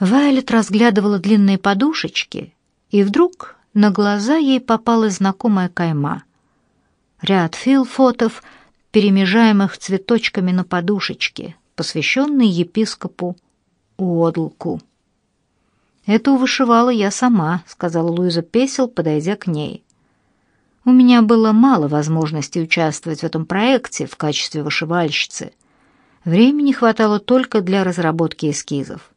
Вайлет разглядывала длинные подушечки, и вдруг на глаза ей попалась знакомая кайма. Ряд филфотов, перемежаемых цветочками на подушечке, посвященный епископу Уодлку. «Это вышивала я сама», — сказала Луиза Песел, подойдя к ней. «У меня было мало возможностей участвовать в этом проекте в качестве вышивальщицы. Времени хватало только для разработки эскизов.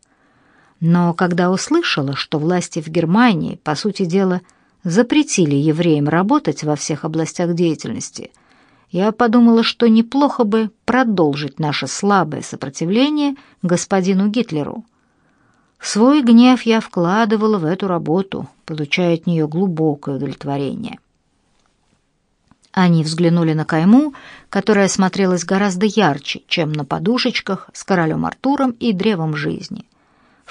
Но когда услышала, что власти в Германии, по сути дела, запретили евреям работать во всех областях деятельности, я подумала, что неплохо бы продолжить наше слабое сопротивление господину Гитлеру. Свой гнев я вкладывала в эту работу, получая от нее глубокое удовлетворение. Они взглянули на кайму, которая смотрелась гораздо ярче, чем на подушечках с королем Артуром и древом жизни.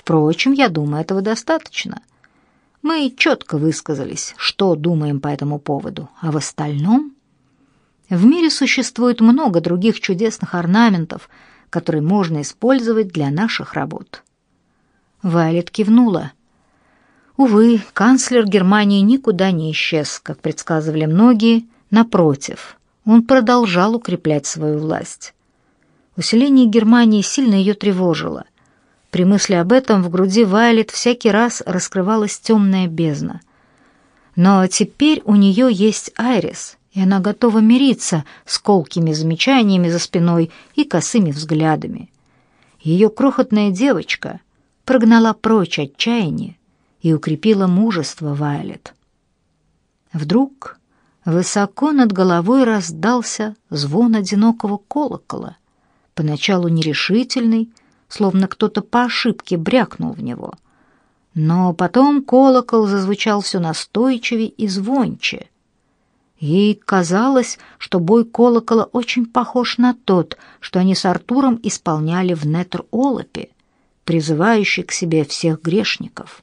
Впрочем, я думаю, этого достаточно. Мы четко высказались, что думаем по этому поводу, а в остальном... В мире существует много других чудесных орнаментов, которые можно использовать для наших работ. Вайлет кивнула. Увы, канцлер Германии никуда не исчез, как предсказывали многие, напротив, он продолжал укреплять свою власть. Усиление Германии сильно ее тревожило. При мысли об этом в груди Вайлет всякий раз раскрывалась темная бездна. Но теперь у нее есть Айрис, и она готова мириться с колкими замечаниями за спиной и косыми взглядами. Ее крохотная девочка — прогнала прочь отчаяние и укрепила мужество Вайлет. Вдруг высоко над головой раздался звон одинокого колокола, поначалу нерешительный, словно кто-то по ошибке брякнул в него. Но потом колокол зазвучал все настойчивее и звонче. Ей казалось, что бой колокола очень похож на тот, что они с Артуром исполняли в Нетр-Олопе — призывающий к себе всех грешников.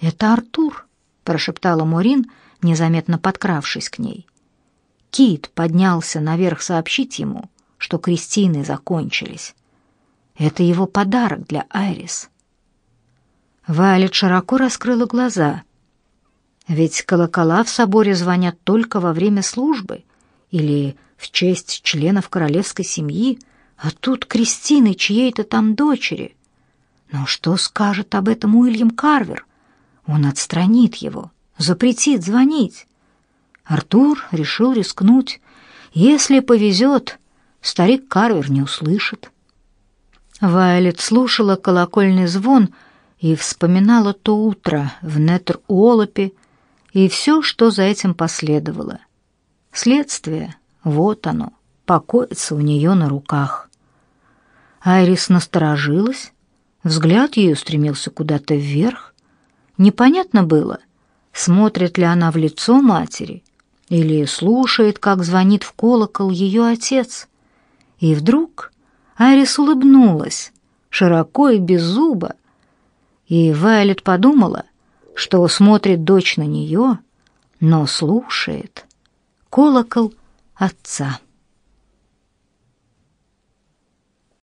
«Это Артур», — прошептала Морин, незаметно подкравшись к ней. Кит поднялся наверх сообщить ему, что крестины закончились. Это его подарок для Айрис. Вайлет широко раскрыла глаза. Ведь колокола в соборе звонят только во время службы или в честь членов королевской семьи, а тут Кристины чьей-то там дочери. Но что скажет об этом Уильям Карвер? Он отстранит его, запретит звонить. Артур решил рискнуть. Если повезет, старик Карвер не услышит. Вайлет слушала колокольный звон и вспоминала то утро в Нетр-Уолопе и все, что за этим последовало. Следствие, вот оно, покоится у нее на руках. Айрис насторожилась, взгляд ее устремился куда-то вверх. Непонятно было, смотрит ли она в лицо матери или слушает, как звонит в колокол ее отец. И вдруг Айрис улыбнулась, широко и без зуба, и Вайлет подумала, что смотрит дочь на нее, но слушает колокол отца.